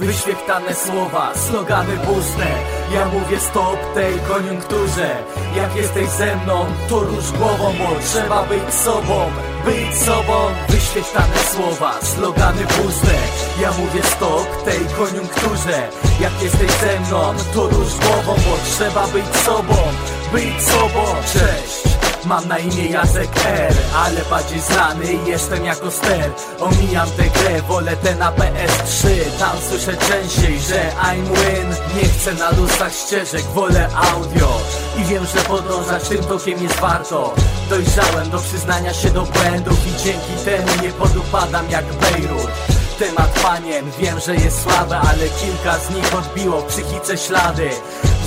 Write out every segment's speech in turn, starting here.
Wyświechtane słowa, slogany puste. Ja mówię stop tej koniunkturze. Jak jesteś ze mną, to rusz głową Bo trzeba być sobą, być sobą Wyświechtane słowa, slogany puste. Ja mówię stop tej koniunkturze. Jak jesteś ze mną, to rusz głową Bo trzeba być sobą, być sobą Cześć Mam na imię Jacek R, ale bardziej znany jestem jako ster. Omijam tę grę, wolę tę na PS3 Tam słyszę częściej, że I'm win. Nie chcę na lustach ścieżek, wolę audio. I wiem, że podążać tym tokiem jest warto. Dojrzałem do przyznania się do błędów I dzięki temu nie podupadam jak Bejrut Temat panien, wiem, że jest słabe, ale kilka z nich odbiło w psychice ślady.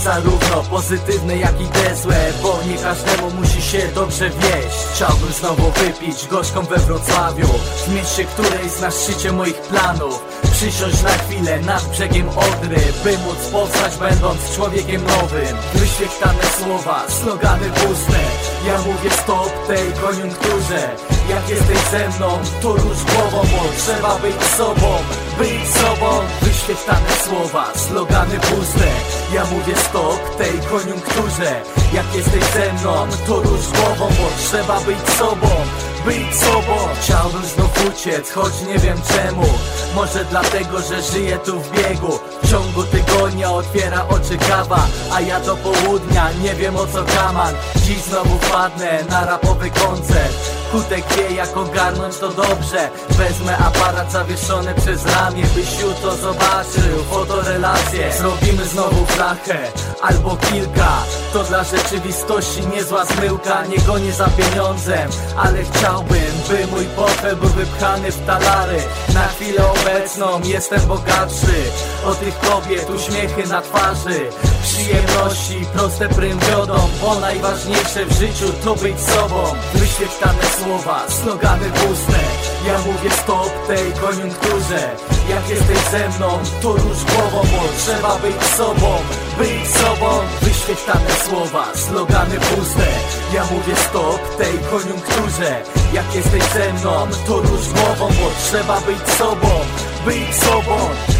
Zarówno pozytywne jak i te złe Bo nie każdemu musi się dobrze wieść. Chciałbym znowu wypić gorzką we Wrocławiu. W mieście, które jest na szczycie moich planów. Przysiąść na chwilę nad brzegiem Odry By móc powstać będąc człowiekiem nowym. Wyświechtane słowa, slogany puste. Ja mówię stop tej koniunkturze Jak jesteś ze mną, to rusz głową Bo trzeba być sobą, być sobą Wyświechtane słowa, slogany puste. Ja mówię stop tej koniunkturze. Jak jesteś ze mną, to rusz głową Bo trzeba być sobą, być sobą. Chciałbym znów uciec, choć nie wiem czemu. Może dlatego, że żyję tu w biegu. W ciągu tygodnia otwiera oczy kawa A ja do południa nie wiem o co kaman. Dziś znowu wpadnę na rapowy koncert Kutek wie jak ogarnąć to dobrze. Wezmę aparat zawieszony przez ramię Byś jutro zobaczył fotorelacje. Zrobimy znowu flachę albo kilka To dla rzeczywistości niezła zmyłka. Nie gonię za pieniądzem, ale chciałbym By mój portfel był wypchany w talary. Na chwilę obecną jestem bogatszy O tych kobiet uśmiechy na twarzy. Przyjemności proste prym wiodą Bo najważniejsze w życiu to być sobą. Wyświetlane słowa, slogany puste Ja mówię stop tej koniunkturze. Jak jesteś ze mną, to rusz głową Bo trzeba być sobą, być sobą Wyświetlane słowa, slogany puste. Ja mówię stop tej koniunkturze. Jak jesteś ze mną, to rusz głową Bo trzeba być sobą, być sobą